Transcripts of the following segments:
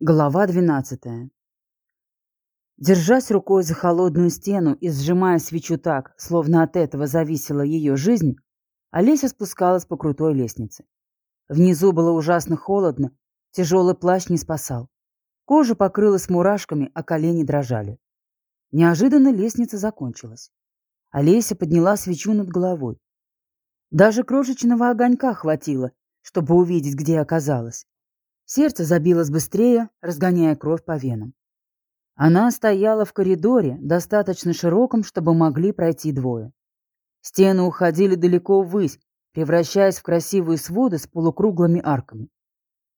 Глава двенадцатая. Держась рукой за холодную стену и сжимая свечу так, словно от этого зависела ее жизнь, Олеся спускалась по крутой лестнице. Внизу было ужасно холодно, тяжелый плащ не спасал. Кожа покрылась мурашками, а колени дрожали. Неожиданно лестница закончилась. Олеся подняла свечу над головой. Даже крошечного огонька хватило, чтобы увидеть, где оказалась. Сердце забилось быстрее, разгоняя кровь по венам. Она стояла в коридоре, достаточно широком, чтобы могли пройти двое. Стены уходили далеко ввысь, превращаясь в красивые своды с полукруглыми арками.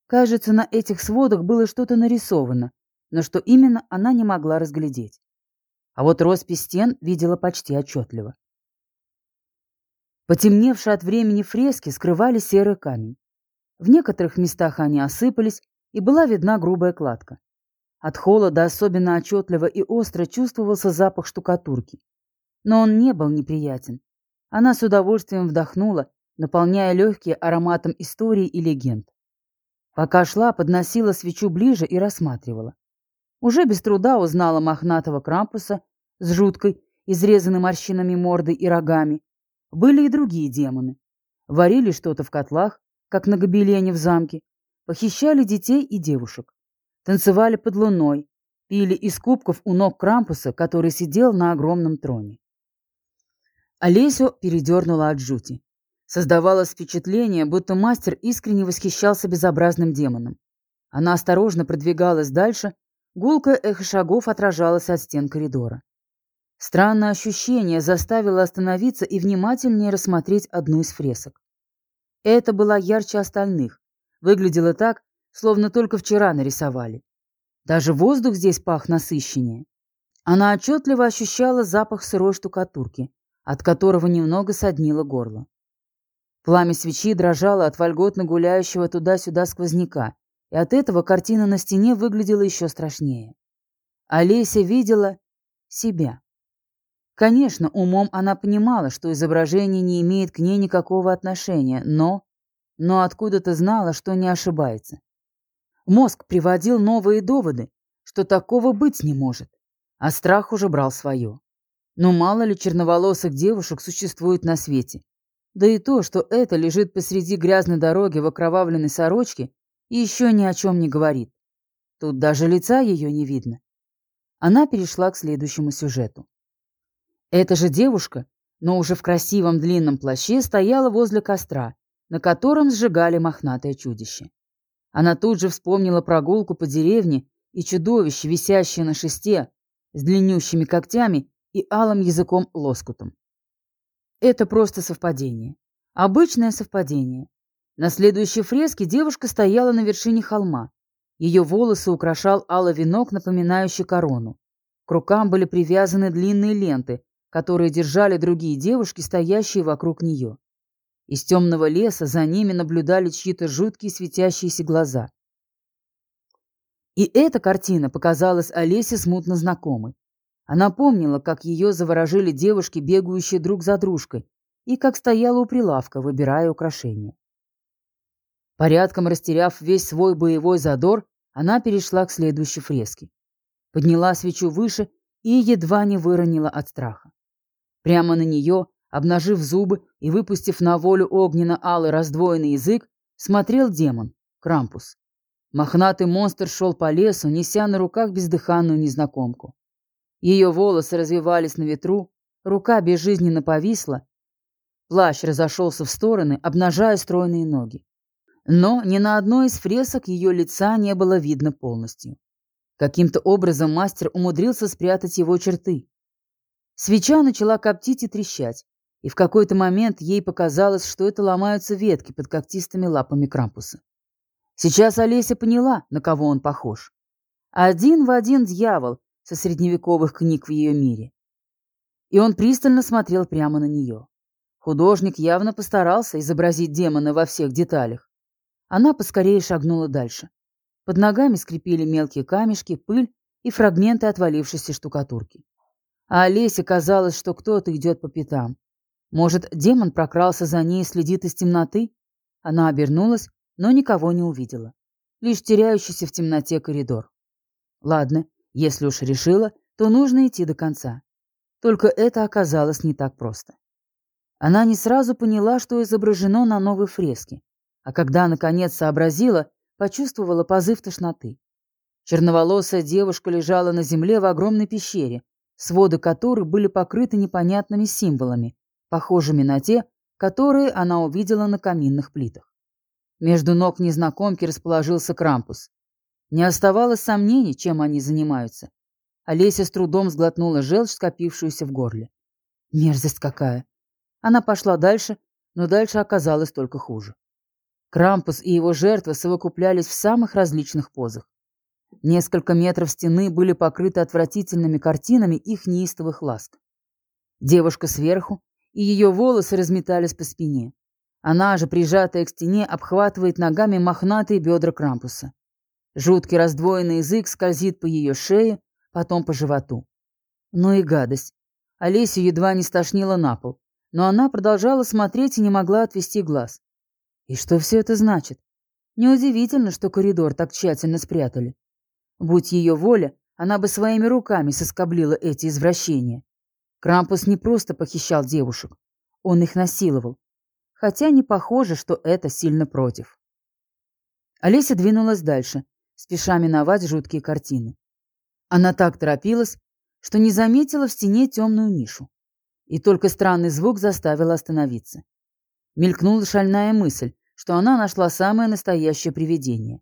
Кажется, на этих сводах было что-то нарисовано, но что именно она не могла разглядеть. А вот роспись стен видела почти отчетливо. Потемневшие от времени фрески скрывали серый камень. В некоторых местах они осыпались, и была видна грубая кладка. От холода особенно отчетливо и остро чувствовался запах штукатурки. Но он не был неприятен. Она с удовольствием вдохнула, наполняя легкие ароматом истории и легенд. Пока шла, подносила свечу ближе и рассматривала. Уже без труда узнала мохнатого крампуса с жуткой, изрезанной морщинами мордой и рогами. Были и другие демоны. Варили что-то в котлах, как на гобелене в замке, похищали детей и девушек, танцевали под луной, пили из кубков у ног Крампуса, который сидел на огромном троне. Олесю передернула от жути. Создавалось впечатление, будто мастер искренне восхищался безобразным демоном. Она осторожно продвигалась дальше, гулкое эхо шагов отражалось от стен коридора. Странное ощущение заставило остановиться и внимательнее рассмотреть одну из фресок. Это была ярче остальных. Выглядело так, словно только вчера нарисовали. Даже воздух здесь пах насыщеннее. Она отчетливо ощущала запах сырой штукатурки, от которого немного соднило горло. Пламя свечи дрожало от вольготно гуляющего туда-сюда сквозняка, и от этого картина на стене выглядела еще страшнее. Олеся видела себя. Конечно, умом она понимала, что изображение не имеет к ней никакого отношения, но... Но откуда-то знала, что не ошибается. Мозг приводил новые доводы, что такого быть не может, а страх уже брал свое. Но мало ли черноволосых девушек существует на свете. Да и то, что это лежит посреди грязной дороги в окровавленной сорочке, еще ни о чем не говорит. Тут даже лица ее не видно. Она перешла к следующему сюжету. Эта же девушка, но уже в красивом длинном плаще, стояла возле костра, на котором сжигали мохнатое чудище. Она тут же вспомнила прогулку по деревне и чудовище, висящее на шесте, с длиннющими когтями и алым языком лоскутом. Это просто совпадение. Обычное совпадение. На следующей фреске девушка стояла на вершине холма. Ее волосы украшал алый венок, напоминающий корону. К рукам были привязаны длинные ленты, которые держали другие девушки, стоящие вокруг нее. Из темного леса за ними наблюдали чьи-то жуткие светящиеся глаза. И эта картина показалась Олесе смутно знакомой. Она помнила, как ее заворожили девушки, бегающие друг за дружкой, и как стояла у прилавка, выбирая украшения. Порядком растеряв весь свой боевой задор, она перешла к следующей фреске. Подняла свечу выше и едва не выронила от страха. Прямо на нее, обнажив зубы и выпустив на волю огненно-алый раздвоенный язык, смотрел демон, Крампус. Мохнатый монстр шел по лесу, неся на руках бездыханную незнакомку. Ее волосы развивались на ветру, рука безжизненно повисла, плащ разошелся в стороны, обнажая стройные ноги. Но ни на одной из фресок ее лица не было видно полностью. Каким-то образом мастер умудрился спрятать его черты. Свеча начала коптить и трещать, и в какой-то момент ей показалось, что это ломаются ветки под когтистыми лапами Крампуса. Сейчас Олеся поняла, на кого он похож. Один в один дьявол со средневековых книг в ее мире. И он пристально смотрел прямо на нее. Художник явно постарался изобразить демона во всех деталях. Она поскорее шагнула дальше. Под ногами скрипели мелкие камешки, пыль и фрагменты отвалившейся штукатурки а Олесе казалось, что кто-то идет по пятам. Может, демон прокрался за ней и следит из темноты? Она обернулась, но никого не увидела. лишь теряющийся в темноте коридор. Ладно, если уж решила, то нужно идти до конца. Только это оказалось не так просто. Она не сразу поняла, что изображено на новой фреске, а когда наконец сообразила, почувствовала позыв тошноты. Черноволосая девушка лежала на земле в огромной пещере, своды которой были покрыты непонятными символами, похожими на те, которые она увидела на каминных плитах. Между ног незнакомки расположился Крампус. Не оставалось сомнений, чем они занимаются. Олеся с трудом сглотнула желчь, скопившуюся в горле. Мерзость какая! Она пошла дальше, но дальше оказалось только хуже. Крампус и его жертва совокуплялись в самых различных позах. Несколько метров стены были покрыты отвратительными картинами их неистовых ласк. Девушка сверху, и ее волосы разметались по спине. Она же, прижатая к стене, обхватывает ногами мохнатые бедра Крампуса. Жуткий раздвоенный язык скользит по ее шее, потом по животу. Ну и гадость. Олесю едва не стошнила на пол, но она продолжала смотреть и не могла отвести глаз. И что все это значит? Неудивительно, что коридор так тщательно спрятали. Будь ее воля, она бы своими руками соскоблила эти извращения. Крампус не просто похищал девушек, он их насиловал. Хотя не похоже, что это сильно против. Олеся двинулась дальше, спеша миновать жуткие картины. Она так торопилась, что не заметила в стене темную нишу. И только странный звук заставил остановиться. Мелькнула шальная мысль, что она нашла самое настоящее привидение.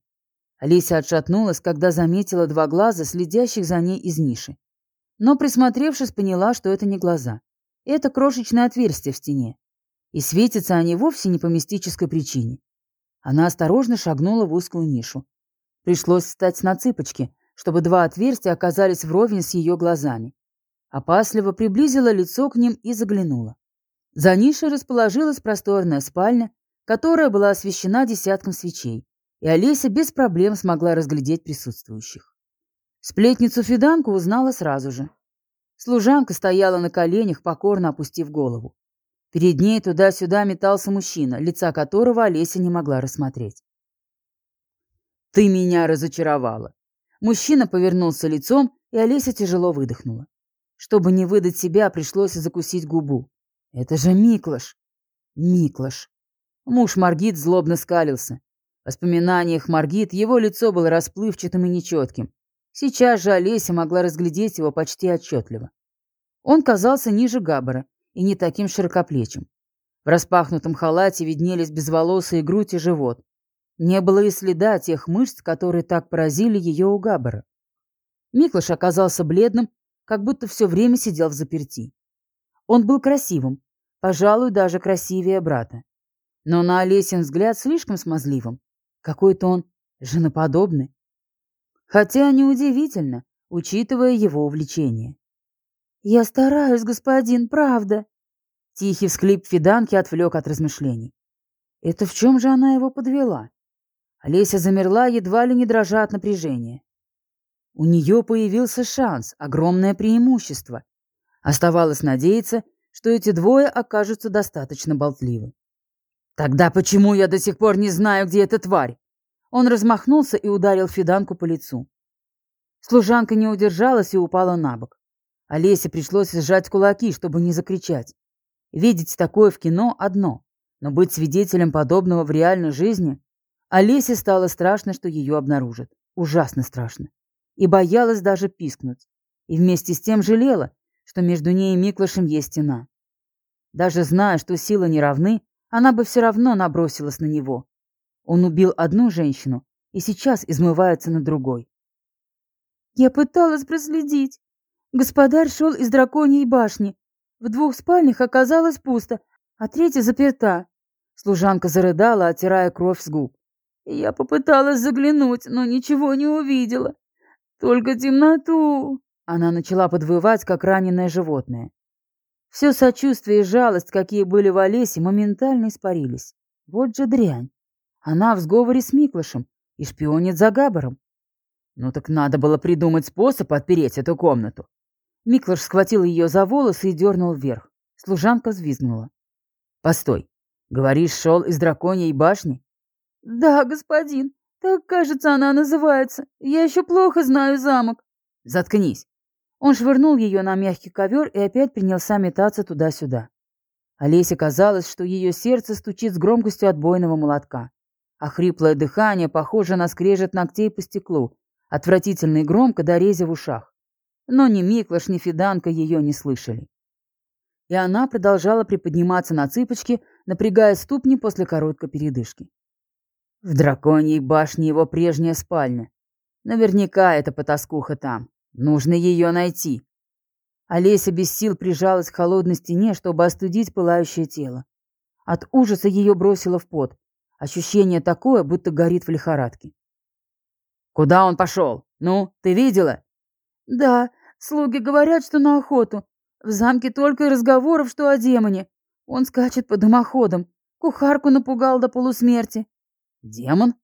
Олеся отшатнулась, когда заметила два глаза, следящих за ней из ниши. Но, присмотревшись, поняла, что это не глаза. Это крошечное отверстие в стене. И светятся они вовсе не по мистической причине. Она осторожно шагнула в узкую нишу. Пришлось встать на цыпочки, чтобы два отверстия оказались вровень с ее глазами. Опасливо приблизила лицо к ним и заглянула. За нишей расположилась просторная спальня, которая была освещена десятком свечей, и Олеся без проблем смогла разглядеть присутствующих. Сплетницу Фиданку узнала сразу же. Служанка стояла на коленях, покорно опустив голову. Перед ней туда-сюда метался мужчина, лица которого Олеся не могла рассмотреть. «Ты меня разочаровала!» Мужчина повернулся лицом, и Олеся тяжело выдохнула. Чтобы не выдать себя, пришлось закусить губу. «Это же Миклаш!» «Миклаш!» Муж Маргит злобно скалился. Воспоминаниях Маргит его лицо было расплывчатым и нечетким. Сейчас же Олеся могла разглядеть его почти отчетливо. Он казался ниже Габбара и не таким широкоплечим. В распахнутом халате виднелись безволосые грудь и живот, не было и следа тех мышц, которые так поразили ее у Габбара. Миклаш оказался бледным, как будто все время сидел в заперти. Он был красивым, пожалуй, даже красивее брата. Но на Олесин взгляд слишком смазливым. Какой-то он женоподобный. Хотя неудивительно, учитывая его увлечение. «Я стараюсь, господин, правда». Тихий всхлип Фиданки отвлек от размышлений. Это в чем же она его подвела? Олеся замерла, едва ли не дрожа от напряжения. У нее появился шанс, огромное преимущество. Оставалось надеяться, что эти двое окажутся достаточно болтливы. «Тогда почему я до сих пор не знаю, где эта тварь?» Он размахнулся и ударил Фиданку по лицу. Служанка не удержалась и упала на бок. Олесе пришлось сжать кулаки, чтобы не закричать. Видеть такое в кино – одно, но быть свидетелем подобного в реальной жизни Олесе стало страшно, что ее обнаружат. Ужасно страшно. И боялась даже пискнуть. И вместе с тем жалела, что между ней и Миклашем есть стена. Даже зная, что силы не равны, она бы все равно набросилась на него. Он убил одну женщину и сейчас измывается на другой. Я пыталась проследить. Господарь шел из драконьей башни. В двух спальнях оказалось пусто, а третья заперта. Служанка зарыдала, оттирая кровь с губ. Я попыталась заглянуть, но ничего не увидела. Только темноту. Она начала подвывать, как раненое животное. Все сочувствие и жалость, какие были в Олесе, моментально испарились. Вот же дрянь. Она в сговоре с Миклышем и шпионит за Габаром. Ну так надо было придумать способ отпереть эту комнату. Миклыш схватил ее за волосы и дернул вверх. Служанка взвизгнула. «Постой. Говоришь, шел из драконьей башни?» «Да, господин, Так, кажется, она называется. Я еще плохо знаю замок. Заткнись. Он швырнул ее на мягкий ковер и опять принялся метаться туда-сюда. Олесе казалось, что ее сердце стучит с громкостью отбойного молотка, а хриплое дыхание похоже на скрежет ногтей по стеклу, отвратительно и громко до рези в ушах. Но ни Миклаш, ни Фиданка ее не слышали. И она продолжала приподниматься на цыпочки, напрягая ступни после короткой передышки. В драконьей башне его прежняя спальня. Наверняка эта потаскуха там. Нужно ее найти. Олеся без сил прижалась к холодной стене, чтобы остудить пылающее тело. От ужаса ее бросило в пот. Ощущение такое, будто горит в лихорадке. «Куда он пошел? Ну, ты видела?» «Да, слуги говорят, что на охоту. В замке только и разговоров, что о демоне. Он скачет по дымоходам. Кухарку напугал до полусмерти». «Демон?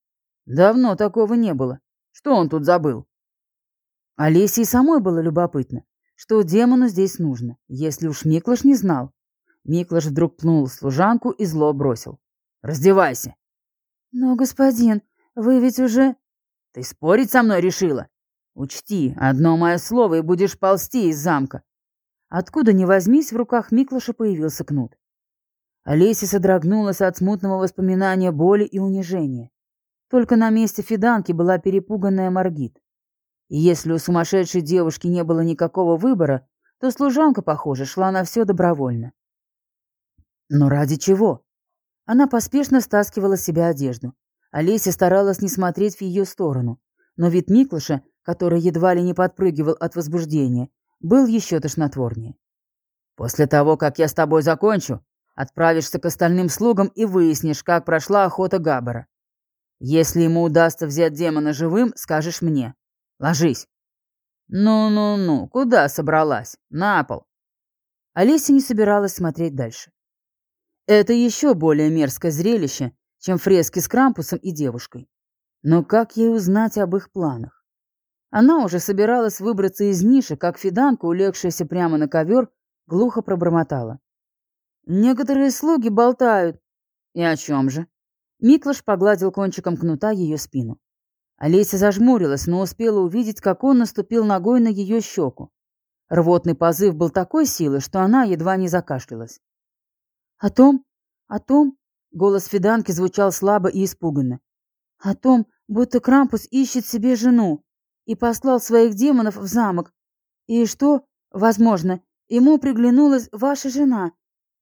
Давно такого не было. Что он тут забыл?» Олесе и самой было любопытно, что демону здесь нужно, если уж Миклаш не знал. Миклаш вдруг пнул служанку и зло бросил. «Раздевайся!» «Но, господин, вы ведь уже...» «Ты спорить со мной решила? Учти, одно мое слово, и будешь ползти из замка». Откуда ни возьмись, в руках Миклаша появился кнут. Олеся содрогнулась от смутного воспоминания боли и унижения. Только на месте Фиданки была перепуганная Маргит. Если у сумасшедшей девушки не было никакого выбора, то служанка, похоже, шла на все добровольно. Но ради чего? Она поспешно стаскивала с себя одежду. Олеся старалась не смотреть в ее сторону, но вид Миклыша, который едва ли не подпрыгивал от возбуждения, был еще тошнотворнее. «После того, как я с тобой закончу, отправишься к остальным слугам и выяснишь, как прошла охота Габбара. Если ему удастся взять демона живым, скажешь мне. Ложись. Ну-ну-ну, куда собралась? На пол. Олеся не собиралась смотреть дальше. Это еще более мерзкое зрелище, чем фрески с Крампусом и девушкой. Но как ей узнать об их планах? Она уже собиралась выбраться из ниши, как фиданка, улегшаяся прямо на ковер, глухо пробормотала. «Некоторые слуги болтают». «И о чем же?» Миклаш погладил кончиком кнута ее спину. Олеся зажмурилась, но успела увидеть, как он наступил ногой на ее щеку. Рвотный позыв был такой силы, что она едва не закашлялась. «О том, о том...» — голос Фиданки звучал слабо и испуганно. «О том, будто Крампус ищет себе жену и послал своих демонов в замок. И что, возможно, ему приглянулась ваша жена,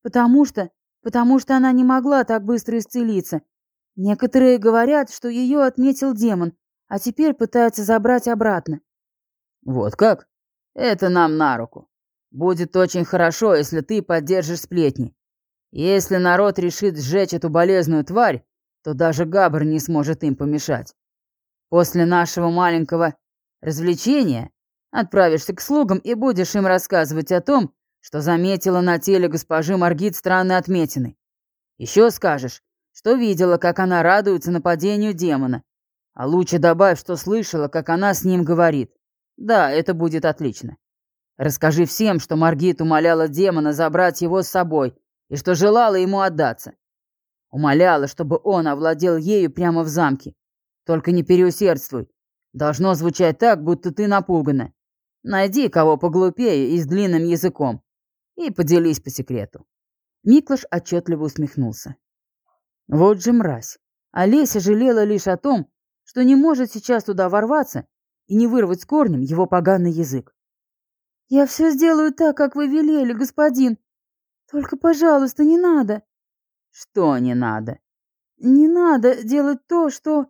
потому что... потому что она не могла так быстро исцелиться. Некоторые говорят, что ее отметил демон, а теперь пытается забрать обратно. Вот как? Это нам на руку. Будет очень хорошо, если ты поддержишь сплетни. Если народ решит сжечь эту болезную тварь, то даже Габр не сможет им помешать. После нашего маленького развлечения отправишься к слугам и будешь им рассказывать о том, что заметила на теле госпожи Маргит странные отметины. Еще скажешь, что видела, как она радуется нападению демона, а лучше добавь, что слышала, как она с ним говорит. Да, это будет отлично. Расскажи всем, что Маргит умоляла демона забрать его с собой и что желала ему отдаться. Умоляла, чтобы он овладел ею прямо в замке. Только не переусердствуй. Должно звучать так, будто ты напугана. Найди кого поглупее и с длинным языком. И поделись по секрету. Миклаш отчетливо усмехнулся. Вот же мразь. Олеся жалела лишь о том, что не может сейчас туда ворваться и не вырвать с корнем его поганый язык. «Я все сделаю так, как вы велели, господин. Только, пожалуйста, не надо». «Что не надо?» «Не надо делать то, что...»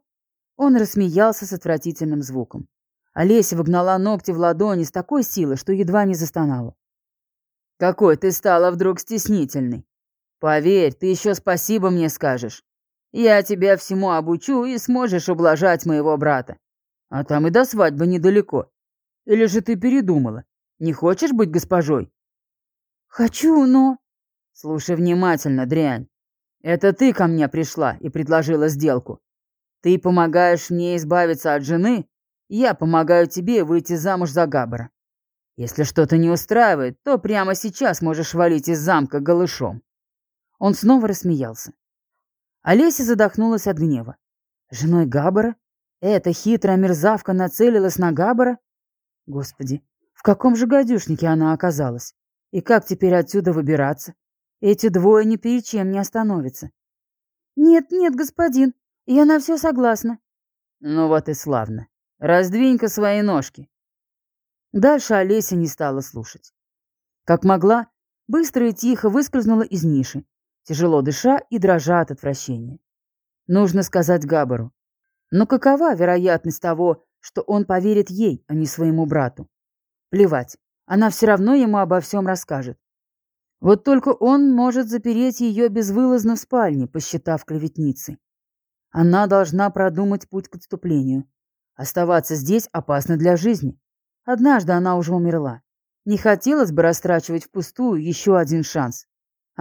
Он рассмеялся с отвратительным звуком. Олеся выгнала ногти в ладони с такой силой, что едва не застонала. «Какой ты стала вдруг стеснительный! Поверь, ты еще спасибо мне скажешь. Я тебя всему обучу и сможешь ублажать моего брата. А там и до свадьбы недалеко. Или же ты передумала? Не хочешь быть госпожой? Хочу, но... Слушай внимательно, дрянь. Это ты ко мне пришла и предложила сделку. Ты помогаешь мне избавиться от жены, я помогаю тебе выйти замуж за Габбара. Если что-то не устраивает, то прямо сейчас можешь валить из замка голышом. Он снова рассмеялся. Олеся задохнулась от гнева. Женой Габбара? Эта хитрая мерзавка нацелилась на Габбара? Господи, в каком же гадюшнике она оказалась? И как теперь отсюда выбираться? Эти двое ни перед чем не остановятся. Нет, нет, господин, я на все согласна. Ну вот и славно. Раздвинь-ка свои ножки. Дальше Олеся не стала слушать. Как могла, быстро и тихо выскользнула из ниши, тяжело дыша и дрожа от отвращения. Нужно сказать Габару. Но какова вероятность того, что он поверит ей, а не своему брату? Плевать, она все равно ему обо всем расскажет. Вот только он может запереть ее безвылазно в спальне, посчитав клеветницей. Она должна продумать путь к отступлению. Оставаться здесь опасно для жизни. Однажды она уже умерла. Не хотелось бы растрачивать впустую еще один шанс.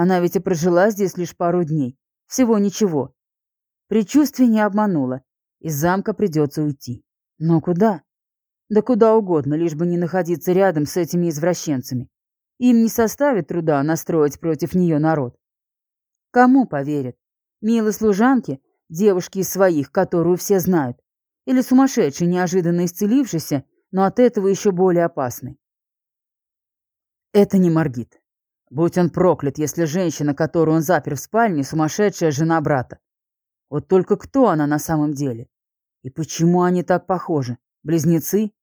Она ведь и прожила здесь лишь пару дней. Всего ничего. Предчувствие не обмануло. Из замка придется уйти. Но куда? Да куда угодно, лишь бы не находиться рядом с этими извращенцами. Им не составит труда настроить против нее народ. Кому поверят? Милой служанке, девушке из своих, которую все знают? Или сумасшедшей, неожиданно исцелившейся, но от этого еще более опасной? Это не Маргит. Будь он проклят, если женщина, которую он запер в спальне, сумасшедшая жена брата. Вот только кто она на самом деле? И почему они так похожи? Близнецы?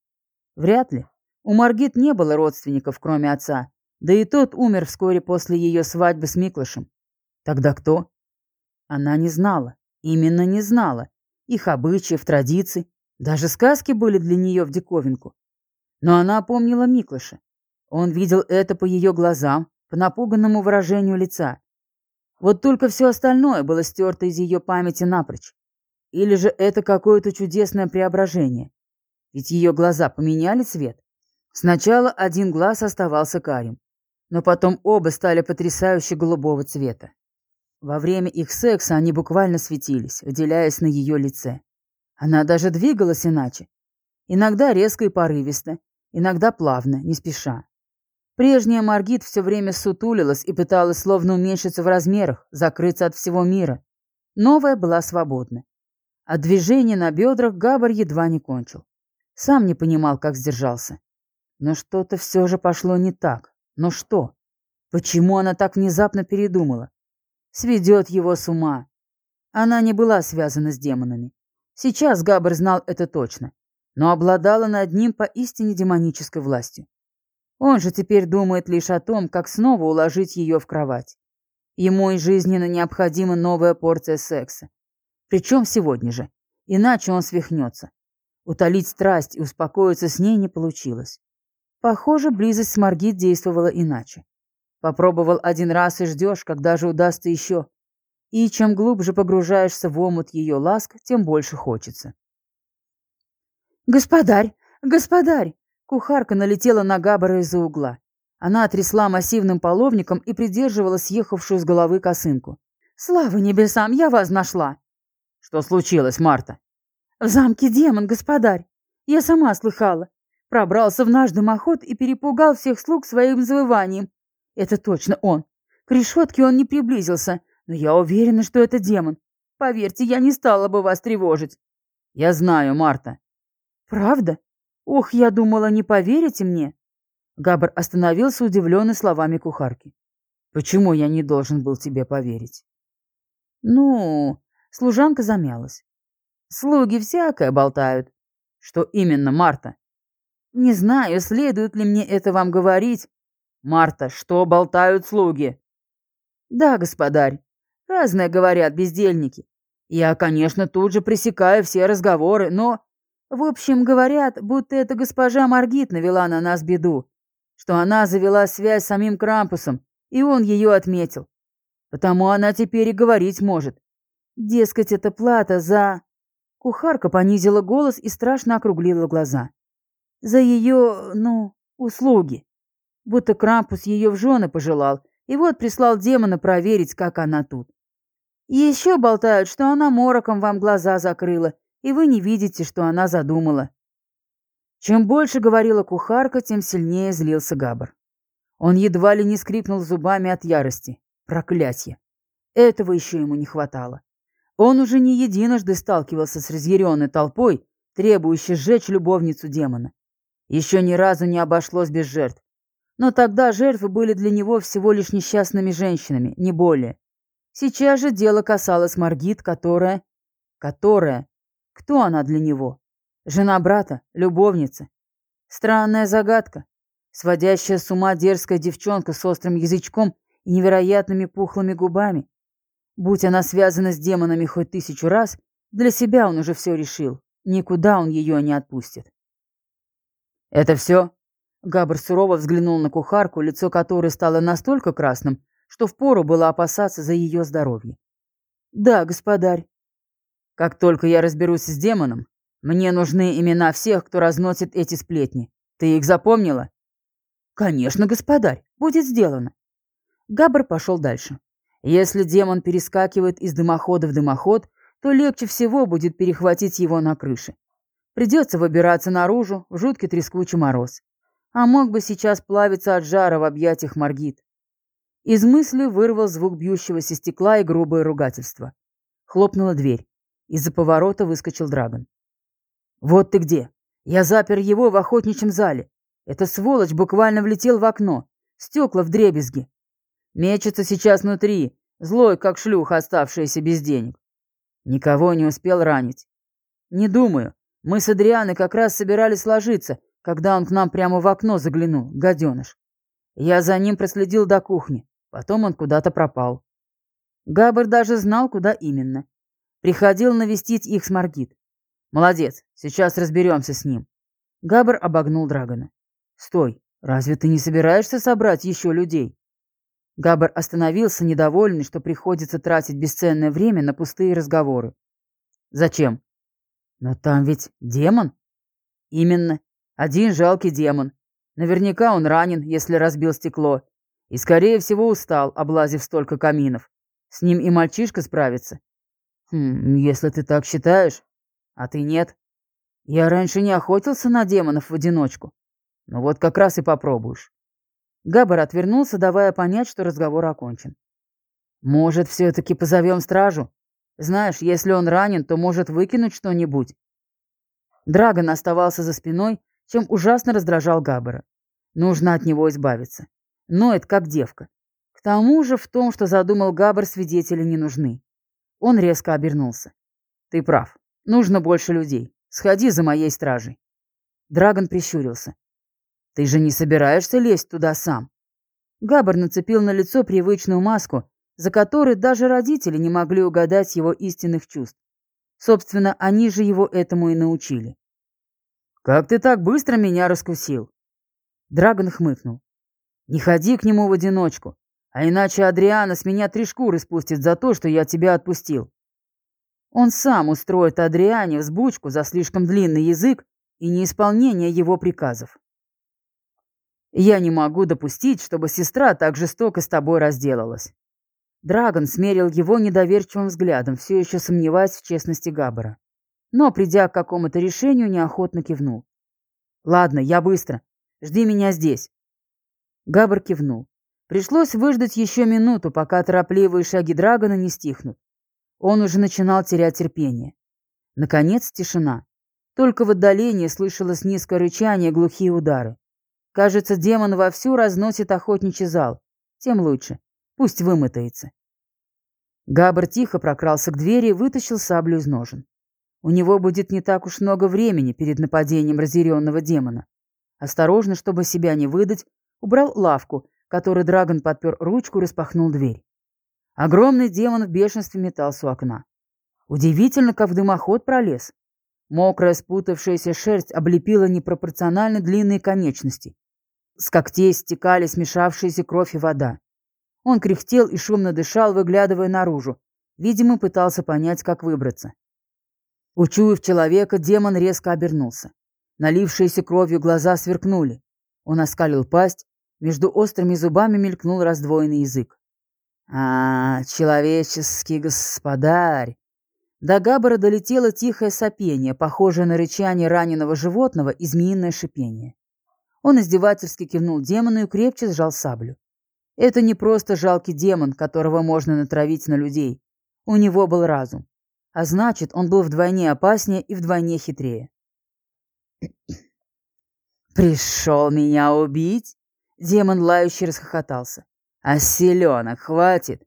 Вряд ли. У Маргит не было родственников, кроме отца, да и тот умер вскоре после ее свадьбы с Миклышем. Тогда кто? Она не знала. Именно не знала. Их обычаев, традиций. Даже сказки были для нее в диковинку. Но она помнила Миклыша. Он видел это по ее глазам, по напуганному выражению лица. Вот только все остальное было стерто из ее памяти напрочь. Или же это какое-то чудесное преображение. Ведь ее глаза поменяли цвет. Сначала один глаз оставался карим, но потом оба стали потрясающе голубого цвета. Во время их секса они буквально светились, выделяясь на ее лице. Она даже двигалась иначе. Иногда резко и порывисто, иногда плавно, не спеша. Прежняя Маргит все время сутулилась и пыталась словно уменьшиться в размерах, закрыться от всего мира. Новая была свободна. От движения на бедрах Габар едва не кончил. Сам не понимал, как сдержался. Но что-то все же пошло не так. Но что? Почему она так внезапно передумала? Сведет его с ума. Она не была связана с демонами. Сейчас Габар знал это точно, но обладала над ним поистине демонической властью. Он же теперь думает лишь о том, как снова уложить ее в кровать. Ему и жизненно необходима новая порция секса. Причем сегодня же, иначе он свихнется. Утолить страсть и успокоиться с ней не получилось. Похоже, близость с Маргит действовала иначе. Попробовал один раз и ждешь, когда же удастся еще. И чем глубже погружаешься в омут ее ласк, тем больше хочется. «Господарь! Господарь!» Кухарка налетела на Габбара из-за угла. Она трясла массивным половником и придерживала съехавшую с головы косынку. «Слава небесам, я вас нашла!» «Что случилось, Марта?» «В замке демон, господарь. Я сама слыхала. Пробрался в наш дымоход и перепугал всех слуг своим завыванием. Это точно он. К решетке он не приблизился, но я уверена, что это демон. Поверьте, я не стала бы вас тревожить». «Я знаю, Марта». «Правда? «Ох, я думала, не поверите мне!» Габр остановился, удивленный словами кухарки. «Почему я не должен был тебе поверить?» «Ну...» Служанка замялась. «Слуги всякое болтают». «Что именно, Марта?» «Не знаю, следует ли мне это вам говорить». «Марта, что болтают слуги?» «Да, господарь. Разное говорят бездельники. Я, конечно, тут же пресекаю все разговоры, но...» В общем, говорят, будто эта госпожа Маргит навела на нас беду, что она завела связь с самим Крампусом, и он ее отметил. Потому она теперь и говорить может. Дескать, это плата за... Кухарка понизила голос и страшно округлила глаза. За ее, ну, услуги. Будто Крампус ее в жены пожелал, и вот прислал демона проверить, как она тут. Еще болтают, что она мороком вам глаза закрыла и вы не видите, что она задумала. Чем больше говорила кухарка, тем сильнее злился Габр. Он едва ли не скрипнул зубами от ярости. Проклятье! Этого еще ему не хватало. Он уже не единожды сталкивался с разъяренной толпой, требующий сжечь любовницу демона. Еще ни разу не обошлось без жертв. Но тогда жертвы были для него всего лишь несчастными женщинами, не более. Сейчас же дело касалось Маргит, которая... Которая... Кто она для него? Жена брата? Любовница? Странная загадка. Сводящая с ума дерзкая девчонка с острым язычком и невероятными пухлыми губами. Будь она связана с демонами хоть тысячу раз, для себя он уже все решил. Никуда он ее не отпустит. «Это все?» Габр сурово взглянул на кухарку, лицо которой стало настолько красным, что впору было опасаться за ее здоровье. «Да, господарь». «Как только я разберусь с демоном, мне нужны имена всех, кто разносит эти сплетни. Ты их запомнила?» «Конечно, господарь, будет сделано». Габр пошел дальше. Если демон перескакивает из дымохода в дымоход, то легче всего будет перехватить его на крыше. Придется выбираться наружу в жуткий трескучий мороз. А мог бы сейчас плавиться от жара в объятиях Маргит. Из мысли вырвал звук бьющегося стекла и грубое ругательство. Хлопнула дверь. Из-за поворота выскочил Драгон. «Вот ты где! Я запер его в охотничьем зале. Эта сволочь буквально влетел в окно. Стекла в дребезги. Мечется сейчас внутри, злой, как шлюха, оставшаяся без денег. Никого не успел ранить. Не думаю. Мы с Адрианой как раз собирались ложиться, когда он к нам прямо в окно заглянул, гаденыш. Я за ним проследил до кухни, потом он куда-то пропал. Габр даже знал, куда именно. Приходил навестить их с Маргит. Молодец, сейчас разберемся с ним. Габр обогнул Драгона. Стой, разве ты не собираешься собрать еще людей? Габр остановился, недовольный, что приходится тратить бесценное время на пустые разговоры. Зачем? Но там ведь демон. Именно. Один жалкий демон. Наверняка он ранен, если разбил стекло. И, скорее всего, устал, облазив столько каминов. С ним и мальчишка справится. Хм, если ты так считаешь. А ты нет. Я раньше не охотился на демонов в одиночку. Ну вот как раз и попробуешь. Габар отвернулся, давая понять, что разговор окончен. Может, все-таки позовем стражу? Знаешь, если он ранен, то может выкинуть что-нибудь. Драгон оставался за спиной, чем ужасно раздражал Габбара. Нужно от него избавиться. Ноет, как девка. К тому же в том, что задумал Габбар, свидетели не нужны. Он резко обернулся. «Ты прав. Нужно больше людей. Сходи за моей стражей». Драгон прищурился. «Ты же не собираешься лезть туда сам?» Габбар нацепил на лицо привычную маску за который даже родители не могли угадать его истинных чувств. Собственно, они же его этому и научили. «Как ты так быстро меня раскусил?» Драгон хмыкнул. «Не ходи к нему в одиночку, а иначе Адриана с меня три шкуры спустит за то, что я тебя отпустил. Он сам устроит Адриане взбучку за слишком длинный язык и неисполнение его приказов. Я не могу допустить, чтобы сестра так жестоко с тобой разделалась. Драгон смерил его недоверчивым взглядом, все еще сомневаясь в честности Габбара. Но, придя к какому-то решению, неохотно кивнул. «Ладно, я быстро. Жди меня здесь». Габбар кивнул. Пришлось выждать еще минуту, пока торопливые шаги Драгона не стихнут. Он уже начинал терять терпение. Наконец, тишина. Только в отдалении слышалось низкое рычание, глухие удары. Кажется, демон вовсю разносит охотничий зал. Тем лучше. Пусть вымытается. Габр тихо прокрался к двери и вытащил саблю из ножен. У него будет не так уж много времени перед нападением разъяренного демона. Осторожно, чтобы себя не выдать, убрал лавку, которой Драгон подпер ручку распахнул дверь. Огромный демон в бешенстве метался у окна. Удивительно, как в дымоход пролез. Мокрая спутавшаяся шерсть облепила непропорционально длинные конечности. С когтей стекали смешавшиеся кровь и вода. Он кряхтел и шумно дышал, выглядывая наружу. Видимо, пытался понять, как выбраться. Учуяв человека, демон резко обернулся. Налившиеся кровью глаза сверкнули. Он оскалил пасть, между острыми зубами мелькнул раздвоенный язык. «А, человеческий господарь!» До Габбара долетело тихое сопение, похожее на рычание раненого животного и змеиное шипение. Он издевательски кивнул демону и крепче сжал саблю. Это не просто жалкий демон, которого можно натравить на людей. У него был разум. А значит, он был вдвойне опаснее и вдвойне хитрее. «Пришел меня убить?» Демон лающий расхохотался. «А селенок хватит!»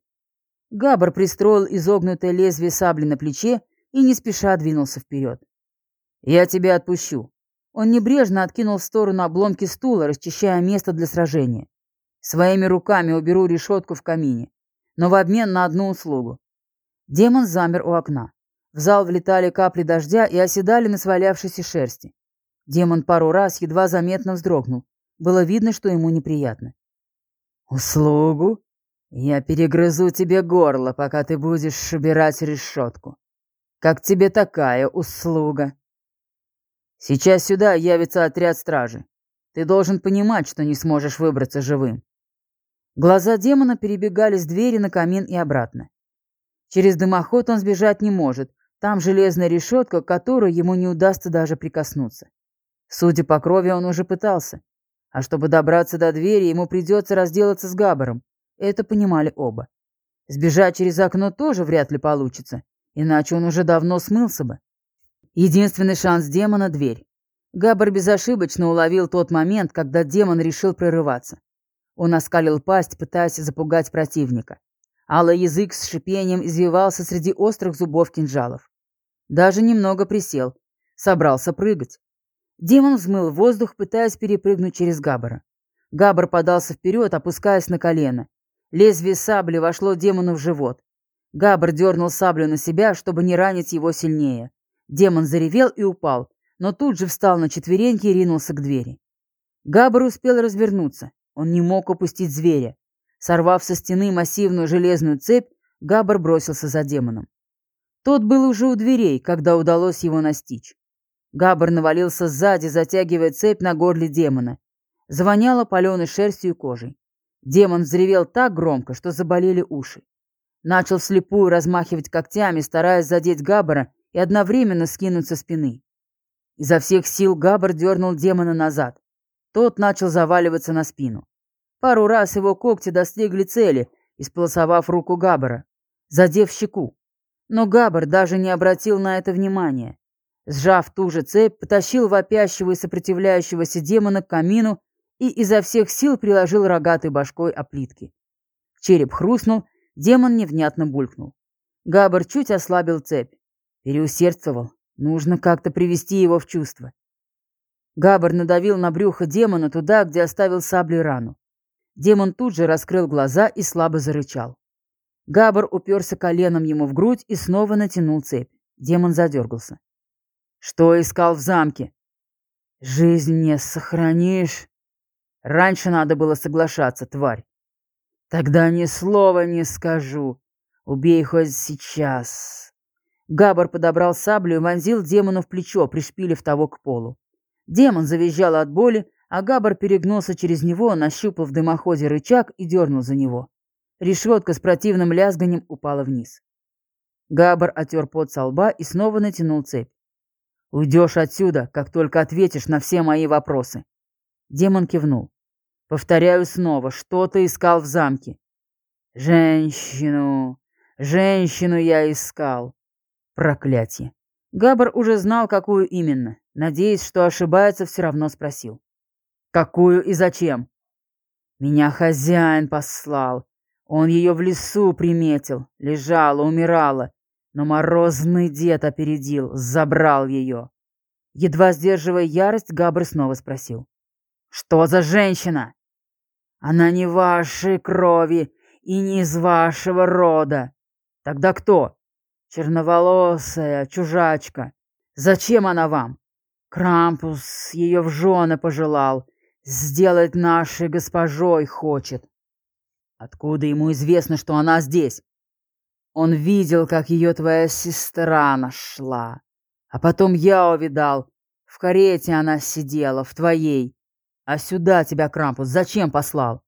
Габр пристроил изогнутое лезвие сабли на плече и не спеша двинулся вперед. «Я тебя отпущу». Он небрежно откинул в сторону обломки стула, расчищая место для сражения. «Своими руками уберу решетку в камине, но в обмен на одну услугу». Демон замер у окна. В зал влетали капли дождя и оседали на свалявшейся шерсти. Демон пару раз едва заметно вздрогнул. Было видно, что ему неприятно. «Услугу? Я перегрызу тебе горло, пока ты будешь убирать решетку. Как тебе такая услуга?» «Сейчас сюда явится отряд стражи. Ты должен понимать, что не сможешь выбраться живым». Глаза демона перебегали с двери на камин и обратно. Через дымоход он сбежать не может, там железная решетка, к которой ему не удастся даже прикоснуться. Судя по крови, он уже пытался. А чтобы добраться до двери, ему придется разделаться с Габаром. Это понимали оба. Сбежать через окно тоже вряд ли получится, иначе он уже давно смылся бы. Единственный шанс демона — дверь. Габар безошибочно уловил тот момент, когда демон решил прорываться. Он оскалил пасть, пытаясь запугать противника. Алый язык с шипением извивался среди острых зубов кинжалов. Даже немного присел. Собрался прыгать. Демон взмыл воздух, пытаясь перепрыгнуть через Габбара. Габбар подался вперед, опускаясь на колено. Лезвие сабли вошло демону в живот. Габбар дернул саблю на себя, чтобы не ранить его сильнее. Демон заревел и упал, но тут же встал на четвереньки и ринулся к двери. Габбар успел развернуться. Он не мог упустить зверя. Сорвав со стены массивную железную цепь, Габбар бросился за демоном. Тот был уже у дверей, когда удалось его настичь. Габр навалился сзади, затягивая цепь на горле демона. Звоняло паленой шерстью и кожей. Демон взревел так громко, что заболели уши. Начал вслепую размахивать когтями, стараясь задеть Габбара и одновременно скинуть со спины. Изо всех сил Габбар дернул демона назад. Тот начал заваливаться на спину. Пару раз его когти достигли цели, исполосовав руку Габбара, задев щеку. Но Габар даже не обратил на это внимания. Сжав ту же цепь, потащил вопящего и сопротивляющегося демона к камину и изо всех сил приложил рогатой башкой о плитки. Череп хрустнул, демон невнятно булькнул. Габар чуть ослабил цепь. Переусердствовал. Нужно как-то привести его в чувство. Габар надавил на брюхо демона туда, где оставил сабли рану. Демон тут же раскрыл глаза и слабо зарычал. Габар уперся коленом ему в грудь и снова натянул цепь. Демон задергался. «Что искал в замке?» «Жизнь не сохранишь?» «Раньше надо было соглашаться, тварь». «Тогда ни слова не скажу. Убей хоть сейчас». Габар подобрал саблю и вонзил демону в плечо, пришпилив того к полу. Демон завизжал от боли, а Габар перегнулся через него, нащупал в дымоходе рычаг и дернул за него. Решетка с противным лязганием упала вниз. Габар отер пот со лба и снова натянул цепь. «Уйдешь отсюда, как только ответишь на все мои вопросы». Демон кивнул. «Повторяю снова, что ты искал в замке?» «Женщину! Женщину я искал!» Проклятие! Габар уже знал, какую именно. Надеясь, что ошибается, все равно спросил. «Какую и зачем?» «Меня хозяин послал. Он ее в лесу приметил, лежала, умирала, но морозный дед опередил, забрал ее. Едва сдерживая ярость, Габр снова спросил. «Что за женщина?» «Она не вашей крови и не из вашего рода. Тогда кто?» «Черноволосая чужачка. Зачем она вам?» «Крампус ее в жены пожелал, сделать нашей госпожой хочет». Откуда ему известно, что она здесь? Он видел, как ее твоя сестра нашла. А потом я увидал. В карете она сидела, в твоей. А сюда тебя Крампус зачем послал?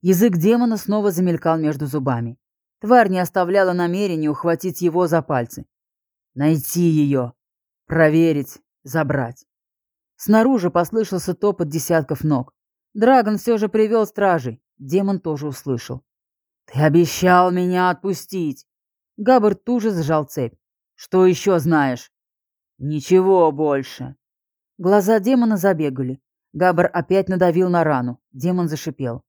Язык демона снова замелькал между зубами. Тварь не оставляла намерения ухватить его за пальцы. Найти ее. Проверить. Забрать. Снаружи послышался топот десятков ног. Драгон все же привел стражей. Демон тоже услышал. «Ты обещал меня отпустить!» Габбард туже сжал цепь. «Что еще знаешь?» «Ничего больше». Глаза демона забегали. Габар опять надавил на рану. Демон зашипел.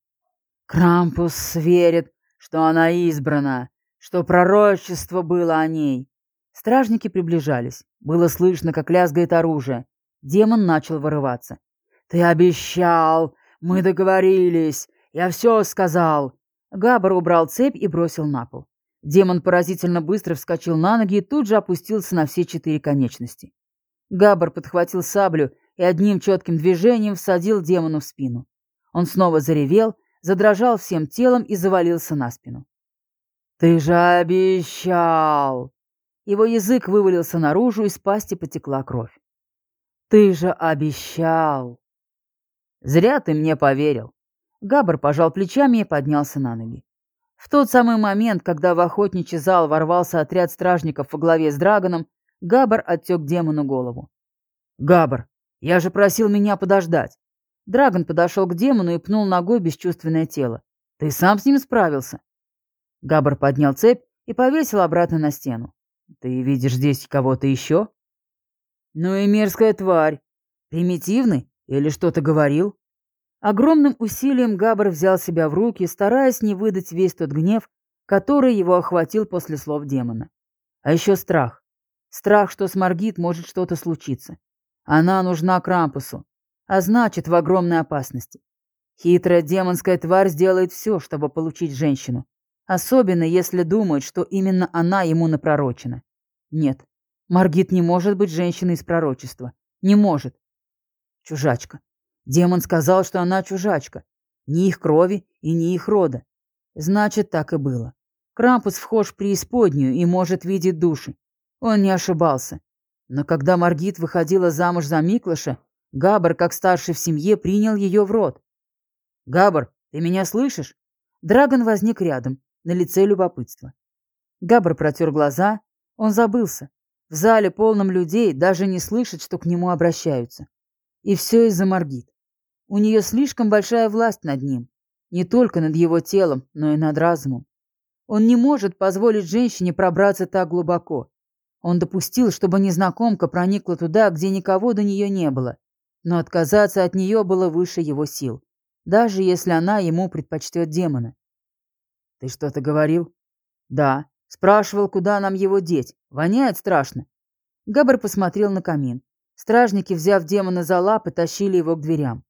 Крампус верит, что она избрана, что пророчество было о ней. Стражники приближались. Было слышно, как лязгает оружие. Демон начал вырываться. «Ты обещал! Мы договорились! Я все сказал!» Габар убрал цепь и бросил на пол. Демон поразительно быстро вскочил на ноги и тут же опустился на все четыре конечности. Габар подхватил саблю и одним четким движением всадил демону в спину. Он снова заревел, задрожал всем телом и завалился на спину. «Ты же обещал!» Его язык вывалился наружу, из пасти потекла кровь. «Ты же обещал!» «Зря ты мне поверил!» Габр пожал плечами и поднялся на ноги. В тот самый момент, когда в охотничий зал ворвался отряд стражников во главе с Драгоном, Габр оттек демону голову. «Габр, я же просил меня подождать!» Драгон подошел к демону и пнул ногой бесчувственное тело. «Ты сам с ним справился?» Габр поднял цепь и повесил обратно на стену. «Ты видишь здесь кого-то еще?» «Ну и мерзкая тварь. Примитивный? Или что-то говорил?» Огромным усилием Габр взял себя в руки, стараясь не выдать весь тот гнев, который его охватил после слов демона. А еще страх. Страх, что с Маргит может что-то случиться. Она нужна Крампусу, а значит, в огромной опасности. Хитрая демонская тварь сделает все, чтобы получить женщину, особенно если думает, что именно она ему напророчена. Нет, Маргит не может быть женщиной из пророчества. Не может. Чужачка. Демон сказал, что она чужачка. Ни их крови и ни их рода. Значит, так и было. Крампус вхож в преисподнюю и может видеть души. Он не ошибался. Но когда Маргит выходила замуж за Миклыша, Габр, как старший в семье, принял ее в рот. «Габр, ты меня слышишь?» Драгон возник рядом, на лице любопытства. Габр протер глаза, он забылся. В зале, полном людей, даже не слышит, что к нему обращаются. И все из-за Маргит. У нее слишком большая власть над ним. Не только над его телом, но и над разумом. Он не может позволить женщине пробраться так глубоко. Он допустил, чтобы незнакомка проникла туда, где никого до нее не было. Но отказаться от нее было выше его сил, даже если она ему предпочтет демона. «Ты что-то говорил?» «Да. Спрашивал, куда нам его деть. Воняет страшно». Габр посмотрел на камин. Стражники, взяв демона за лапы, тащили его к дверям.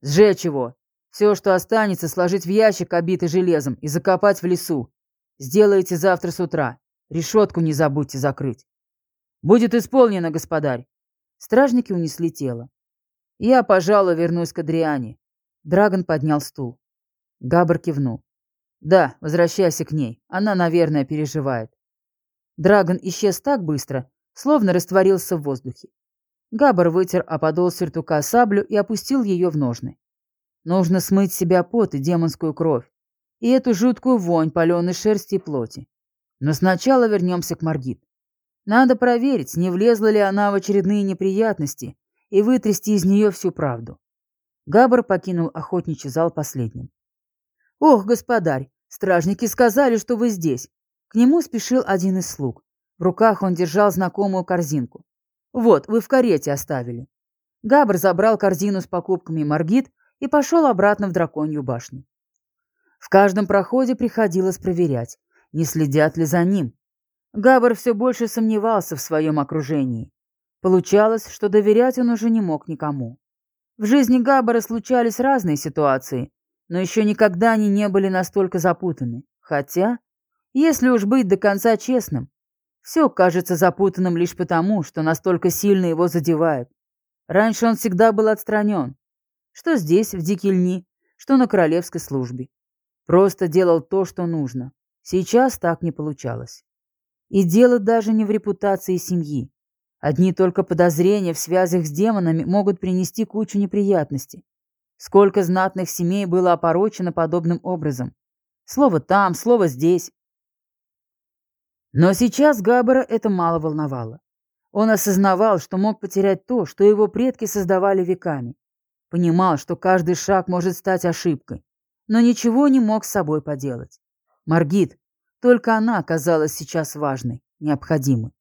Сжечь его. Все, что останется, сложить в ящик, обитый железом, и закопать в лесу. Сделайте завтра с утра. Решетку не забудьте закрыть. Будет исполнено, господарь. Стражники унесли тело. Я, пожалуй, вернусь к Адриане. Драгон поднял стул. Габр кивнул. Да, возвращайся к ней. Она, наверное, переживает. Драгон исчез так быстро, словно растворился в воздухе. Габар вытер о подол сюртука саблю и опустил ее в ножны. Нужно смыть себя пот и демонскую кровь, и эту жуткую вонь паленой шерсти и плоти. Но сначала вернемся к Маргит. Надо проверить, не влезла ли она в очередные неприятности, и вытрясти из нее всю правду. Габар покинул охотничий зал последним. «Ох, господарь, стражники сказали, что вы здесь!» К нему спешил один из слуг. В руках он держал знакомую корзинку. Вот, вы в карете оставили. Габр забрал корзину с покупками Маргит и пошел обратно в драконью башню. В каждом проходе приходилось проверять, не следят ли за ним. Габр все больше сомневался в своем окружении. Получалось, что доверять он уже не мог никому. В жизни Габбара случались разные ситуации, но еще никогда они не были настолько запутаны. Хотя, если уж быть до конца честным, все кажется запутанным лишь потому, что настолько сильно его задевает. Раньше он всегда был отстранен. Что здесь, в Дикильни, что на королевской службе. Просто делал то, что нужно. Сейчас так не получалось. И дело даже не в репутации семьи. Одни только подозрения в связях с демонами могут принести кучу неприятностей. Сколько знатных семей было опорочено подобным образом. Слово там, слово здесь. Но сейчас Габбара это мало волновало. Он осознавал, что мог потерять то, что его предки создавали веками. Понимал, что каждый шаг может стать ошибкой, но ничего не мог с собой поделать. Маргит, только она казалась сейчас важной, необходимой.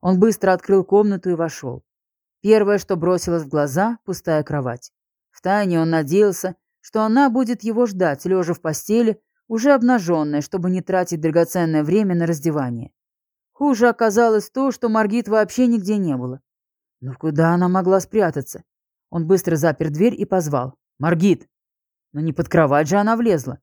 Он быстро открыл комнату и вошел. Первое, что бросилось в глаза – пустая кровать. Втайне он надеялся, что она будет его ждать, лежа в постели, уже обнаженная, чтобы не тратить драгоценное время на раздевание. Хуже оказалось то, что Маргит вообще нигде не было. Но куда она могла спрятаться? Он быстро запер дверь и позвал. «Маргит!» Но не под кровать же она влезла.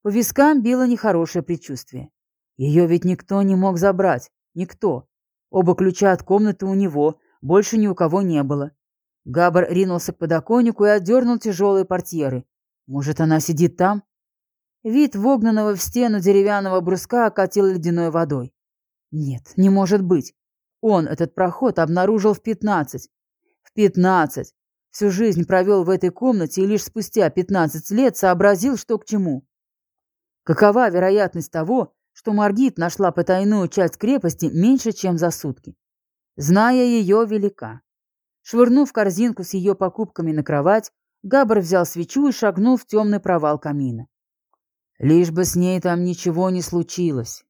По вискам било нехорошее предчувствие. Ее ведь никто не мог забрать. Никто. Оба ключа от комнаты у него, больше ни у кого не было. Габар ринулся к подоконнику и отдернул тяжелые портьеры. Может, она сидит там? Вид вогнанного в стену деревянного бруска окатил ледяной водой. Нет, не может быть. Он этот проход обнаружил в пятнадцать. В пятнадцать. Всю жизнь провел в этой комнате и лишь спустя пятнадцать лет сообразил, что к чему. Какова вероятность того, что Маргит нашла потайную часть крепости меньше, чем за сутки? Зная ее, велика. Швырнув корзинку с ее покупками на кровать, Габр взял свечу и шагнул в темный провал камина. Лишь бы с ней там ничего не случилось.